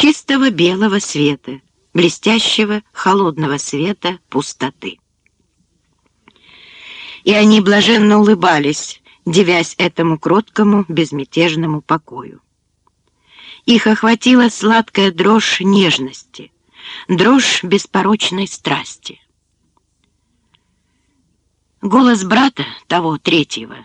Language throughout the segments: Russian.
чистого белого света, блестящего холодного света пустоты. И они блаженно улыбались, девясь этому кроткому, безмятежному покою. Их охватила сладкая дрожь нежности, дрожь беспорочной страсти. Голос брата, того третьего,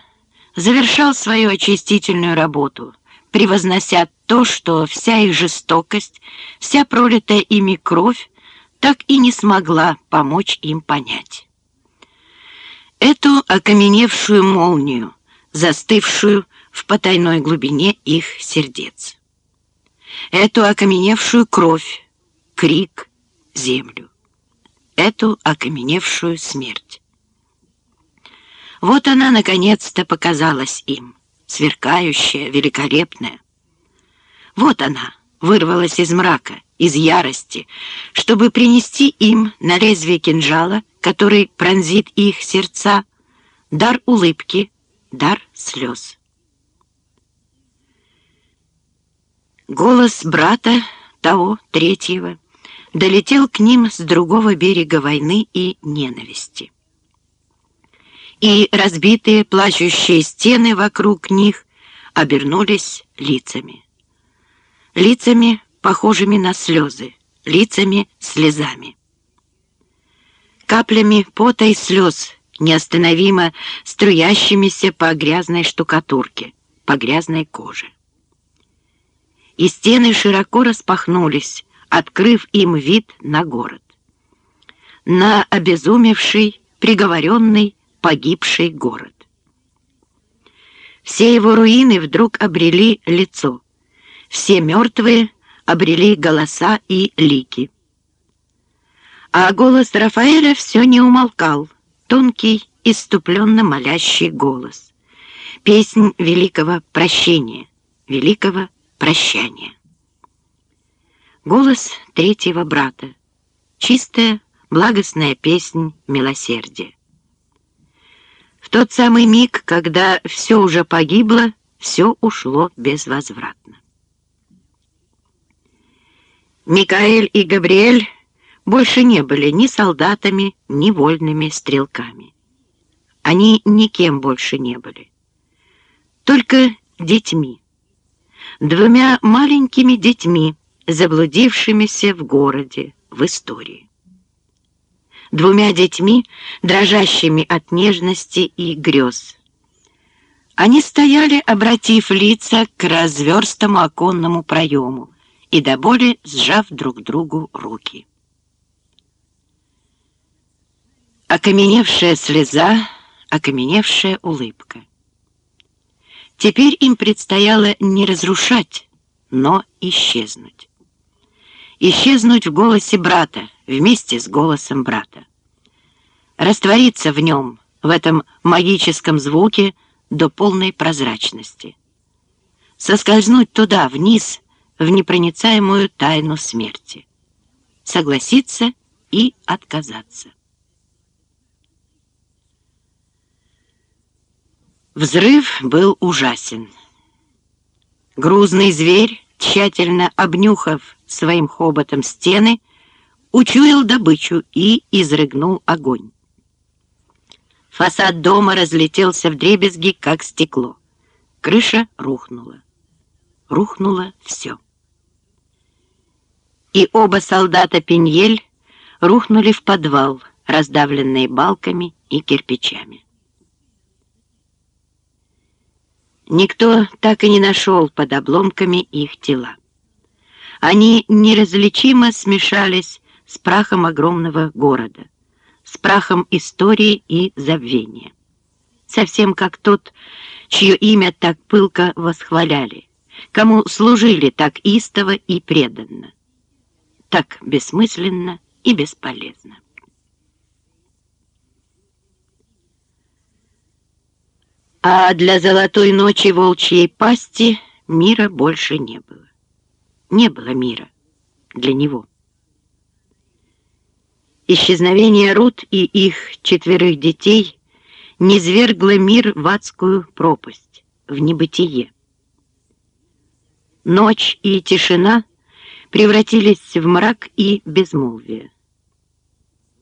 завершал свою очистительную работу, превознося то, что вся их жестокость, вся пролитая ими кровь так и не смогла помочь им понять. Эту окаменевшую молнию, застывшую в потайной глубине их сердец. Эту окаменевшую кровь, крик, землю. Эту окаменевшую смерть. Вот она, наконец-то, показалась им, сверкающая, великолепная. Вот она вырвалась из мрака, из ярости, чтобы принести им на лезвие кинжала, который пронзит их сердца, дар улыбки, дар слез. Голос брата, того, третьего, долетел к ним с другого берега войны и ненависти и разбитые плачущие стены вокруг них обернулись лицами. Лицами, похожими на слезы, лицами слезами. Каплями пота и слез, неостановимо струящимися по грязной штукатурке, по грязной коже. И стены широко распахнулись, открыв им вид на город. На обезумевший, приговоренный, погибший город. Все его руины вдруг обрели лицо. Все мертвые обрели голоса и лики. А голос Рафаэля все не умолкал, тонкий, иступленно молящий голос. Песнь великого прощения, великого прощания. Голос третьего брата. Чистая, благостная песнь милосердия. В тот самый миг, когда все уже погибло, все ушло безвозвратно. Микаэль и Габриэль больше не были ни солдатами, ни вольными стрелками. Они никем больше не были. Только детьми. Двумя маленькими детьми, заблудившимися в городе, в истории двумя детьми, дрожащими от нежности и грез. Они стояли, обратив лица к разверстому оконному проему и до боли сжав друг другу руки. Окаменевшая слеза, окаменевшая улыбка. Теперь им предстояло не разрушать, но исчезнуть исчезнуть в голосе брата вместе с голосом брата. Раствориться в нем, в этом магическом звуке, до полной прозрачности. Соскользнуть туда, вниз, в непроницаемую тайну смерти. Согласиться и отказаться. Взрыв был ужасен. Грузный зверь, тщательно обнюхав своим хоботом стены, учуял добычу и изрыгнул огонь. Фасад дома разлетелся в дребезги, как стекло. Крыша рухнула. Рухнуло все. И оба солдата Пеньель рухнули в подвал, раздавленные балками и кирпичами. Никто так и не нашел под обломками их тела. Они неразличимо смешались с прахом огромного города, с прахом истории и забвения. Совсем как тот, чье имя так пылко восхваляли, кому служили так истово и преданно, так бессмысленно и бесполезно. А для золотой ночи волчьей пасти мира больше не было. Не было мира для него. Исчезновение Рут и их четверых детей низвергло мир в адскую пропасть, в небытие. Ночь и тишина превратились в мрак и безмолвие.